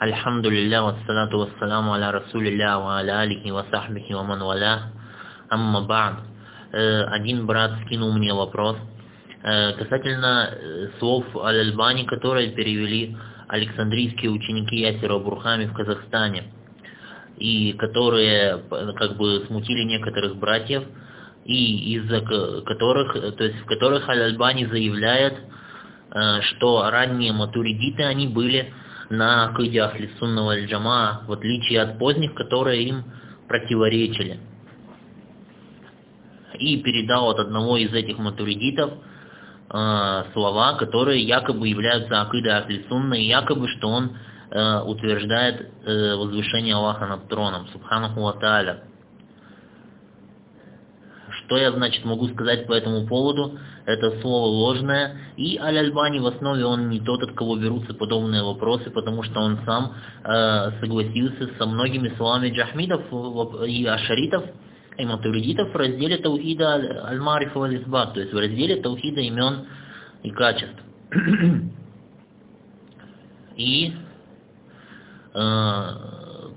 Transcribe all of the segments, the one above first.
Альхамдулилля, вассалату вассаламу аля расулилля, ва аля алихи ва сахбихи ва ман валя, амма ба'д. Э, один брат скинул мне вопрос э, касательно э, слов Аль-Альбани, которые перевели Александрийские ученики Ясера Бурхами в Казахстане, и которые как бы смутили некоторых братьев, и из-за которых, то есть в которых Аль-Альбани заявляет, что ранние матуридиты, они были на акиде Ахли Сунна Джама, в отличие от поздних, которые им противоречили. И передал от одного из этих матуридитов э, слова, которые якобы являются акидой Ахли Сунна, и якобы, что он э, утверждает э, возвышение Аллаха над троном, Субханаху Ва. Что я, значит, могу сказать по этому поводу? Это слово ложное, и Аль-Альбани в основе он не тот, от кого берутся подобные вопросы, потому что он сам э, согласился со многими словами джахмидов и ашаритов, и матуридитов в разделе Таухида Аль-Мариф Аль-Избат, то есть в разделе Таухида имен и качеств. и э,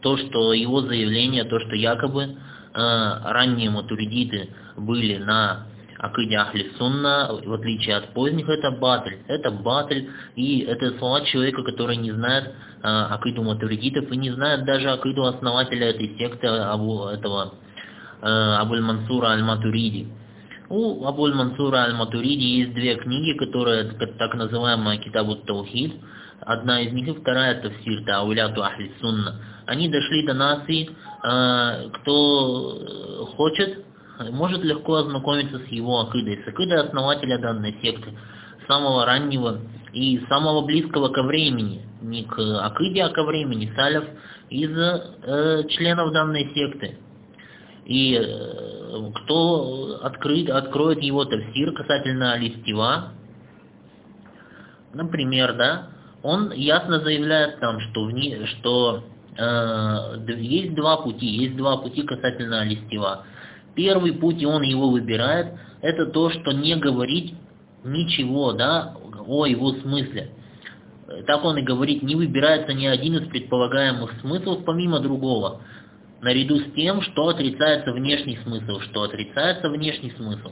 то, что его заявление, то, что якобы ранние матуридиты были на акиде Ахли Сунна, в отличие от поздних, это батль. Это батль, и это слова человека, который не знает э, матуридитов и не знает даже акиду основателя этой секты, Абу, этого э, Абуль Мансура Аль-Матуриди. У Абуль Мансура Аль-Матуриди есть две книги, которые так называемая Китабу Таухид, одна из них и вторая Тавсир Тауляту Ахли Сунна. Они дошли до нас, и э, кто хочет, может легко ознакомиться с его акидой, с акидой основателя данной секты, самого раннего и самого близкого ко времени, не к акиде, а ко времени, салев, из э, членов данной секты. И э, кто открыт, откроет его тавсир касательно листива, например, да, он ясно заявляет там, что, в что э, есть два пути, есть два пути касательно листива. Первый путь, и он его выбирает, это то, что не говорить ничего, да, о его смысле. Так он и говорит, не выбирается ни один из предполагаемых смыслов помимо другого, наряду с тем, что отрицается внешний смысл, что отрицается внешний смысл.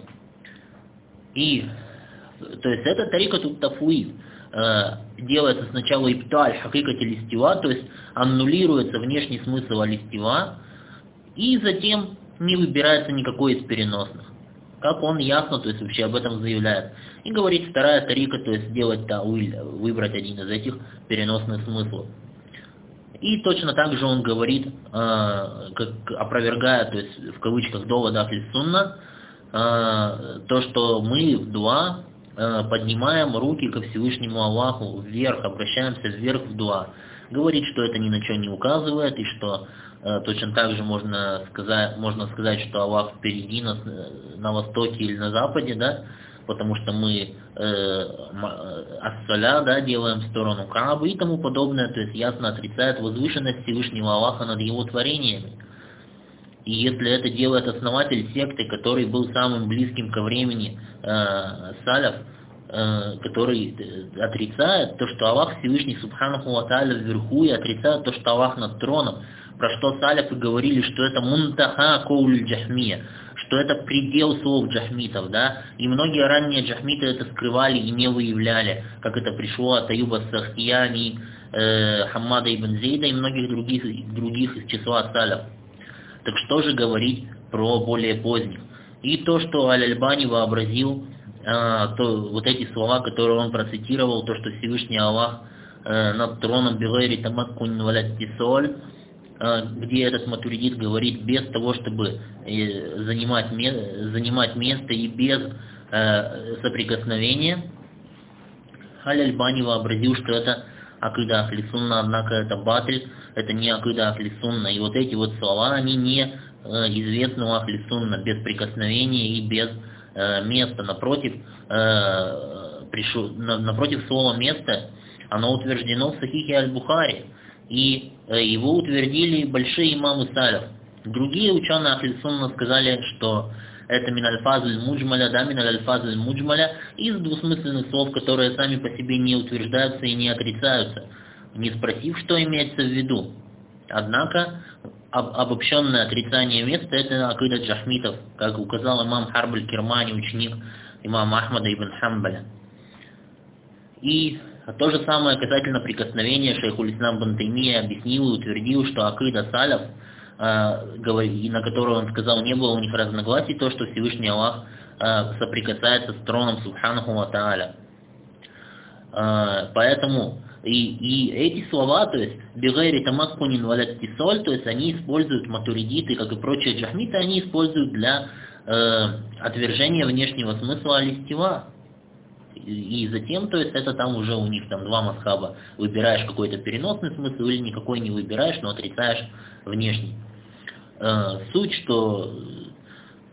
И, то есть это тарика тут тафуид. Э, делается сначала ипталь хакикати листива, то есть аннулируется внешний смысл алистива, и затем не выбирается никакой из переносных. Как он ясно, то есть вообще об этом заявляет. И говорит вторая тарика, то есть сделать тауиль, выбрать один из этих переносных смыслов. И точно так же он говорит, э, как опровергая, то есть в кавычках довод Ахли Сунна, э, то, что мы в дуа поднимаем руки ко Всевышнему Аллаху вверх, обращаемся вверх в дуа. Говорит, что это ни на что не указывает, и что Э, точно так же можно сказать, можно сказать, что Аллах впереди нас э, на востоке или на западе, да, потому что мы э, ассаля, да, делаем в сторону Каабы и тому подобное, то есть ясно отрицает возвышенность Всевышнего Аллаха над его творениями. И если это делает основатель секты, который был самым близким ко времени э, саляф, э, который отрицает то, что Аллах Всевышний Субханаху Ва вверху, и отрицает то, что Аллах над троном, про что саляфы говорили, что это мунтаха коуль джахмия, что это предел слов джахмитов, да, и многие ранние джахмиты это скрывали и не выявляли, как это пришло от Аюба Сахтияни, э, Хаммада ибн Зейда и многих других, других из числа саляф. Так что же говорить про более поздних? И то, что Аль-Альбани вообразил, э, то, вот эти слова, которые он процитировал, то, что Всевышний Аллах э, над троном Билайри Тамаккун Валят Тисоль, а, где этот матуридит говорит без того, чтобы э, занимать, занимать место и без э, соприкосновения, Аль-Альбани вообразил, что это акида Ахлисунна, однако это батль, это не акида Ахлисунна. И вот эти вот слова, они не э, известны у Ахлисунна, без прикосновения и без места. Напротив, пришло, напротив слова место, оно утверждено в Сахихе Аль-Бухари. И Э, его утвердили большие имамы салев. Другие ученые Ахлисунна сказали, что это минальфазуль муджмаля, да, минальфазуль муджмаля, из двусмысленных слов, которые сами по себе не утверждаются и не отрицаются. Не спросив, что имеется в виду. Однако об, обобщенное отрицание места – это акида джахмитов, как указал имам Харбаль Кирмани, ученик имама Ахмада ибн Хамбаля. И то же самое касательно прикосновения шейху Ислам Бантаймия объяснил и утвердил, что акида салев, э, на которую он сказал, не было у них разногласий, то, что Всевышний Аллах э, соприкасается с троном Субханаху Ва Тааля. Э, поэтому и, и эти слова, то есть бигайри тамаккунин валаттисоль, то есть они используют матуридиты, как и прочие джахмиты, они используют для э, отвержения внешнего смысла алистива. И, и затем, то есть это там уже у них там два масхаба. Выбираешь какой-то переносный смысл или никакой не выбираешь, но отрицаешь внешний. Э, суть, что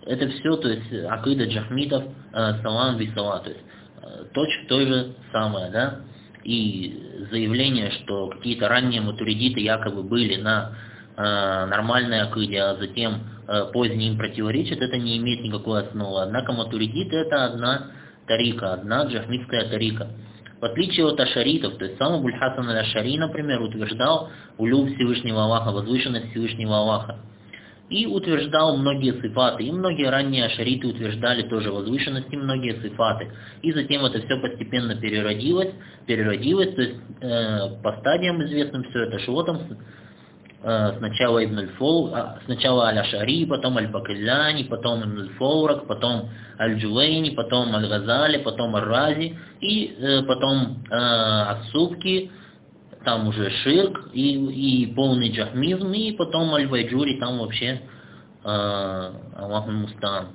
это все, то есть акида джахмитов, э, салам висала, то есть э, точка то же самое, да и заявление, что какие-то ранние матуридиты якобы были на э, нормальной акыде, а затем э, поздние им противоречат, это не имеет никакой основы. Однако матуридиты это одна тарика, одна джахмитская тарика. В отличие от ашаритов, то есть сам Абульхасан аль-Ашари, например, утверждал улю Всевышнего Аллаха, возвышенность Всевышнего Аллаха и утверждал многие сифаты, и многие ранние ашариты утверждали тоже возвышенности, многие сифаты. И затем это все постепенно переродилось, переродилось, то есть э, по стадиям известным все это шло там э, сначала Ибн аль-Фол, а, сначала Аль-Ашари, потом Аль-Бакилляни, потом Ибн аль-Фоурак, потом Аль-Джувейни, потом Аль-Газали, потом Аль-Рази, и э, потом э, Ас-Субки, там уже ширк и, и полный джахмизм, и потом аль-вайджури, там вообще э, Аллаху Мустан.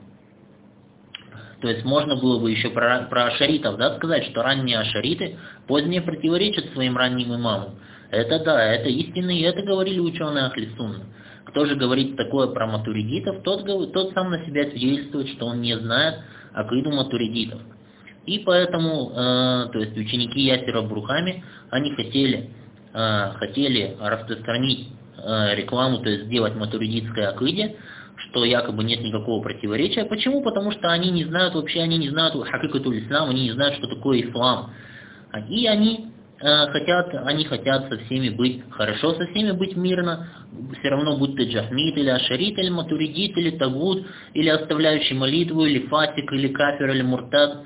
То есть можно было бы еще про, про ашаритов да, сказать, что ранние ашариты позднее противоречат своим ранним имамам. Это да, это истинно, и это говорили ученые Ахлисунна. Кто же говорит такое про матуридитов, тот, тот сам на себя свидетельствует, что он не знает акиду матуридитов. И поэтому, э, то есть ученики Ясера Брухами, они хотели, хотели распространить э, рекламу, то есть сделать матуридитское акиде, что якобы нет никакого противоречия. Почему? Потому что они не знают вообще, они не знают хакикатуль ислам, они не знают, что такое ислам. И они э, хотят, они хотят со всеми быть хорошо, со всеми быть мирно, все равно будь ты джахмит, или ашарит, или матуридит, или тагут, или оставляющий молитву, или фатик, или кафир, или муртад.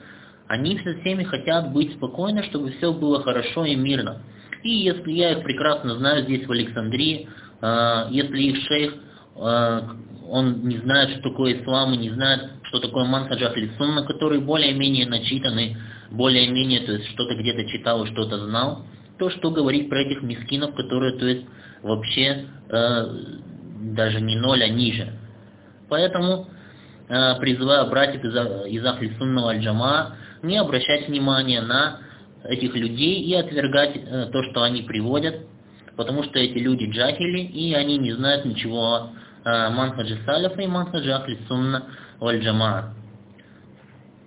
Они со всеми хотят быть спокойно, чтобы все было хорошо и мирно. И если я их прекрасно знаю здесь в Александрии, э, если их шейх, э, он не знает, что такое ислам, и не знает, что такое манхадж ахли сунна, который более-менее начитанный, более-менее, то есть что-то где-то читал что-то знал, то что говорить про этих мискинов, которые, то есть, вообще э, даже не ноль, а ниже. Поэтому э, призываю братьев из, из ахли сунного аль-джама не обращать внимания на этих людей и отвергать э, то, что они приводят, потому что эти люди джахили, и они не знают ничего о э, манхаджи салифа и манхаджи ахли сунна валь джамаа.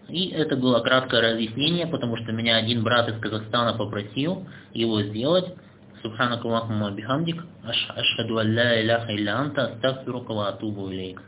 И это было краткое разъяснение, потому что меня один брат из Казахстана попросил его сделать. Субханак Аллахума бихамдик, ашхаду алля иляха илля анта, астагфирука ва атубу илейк.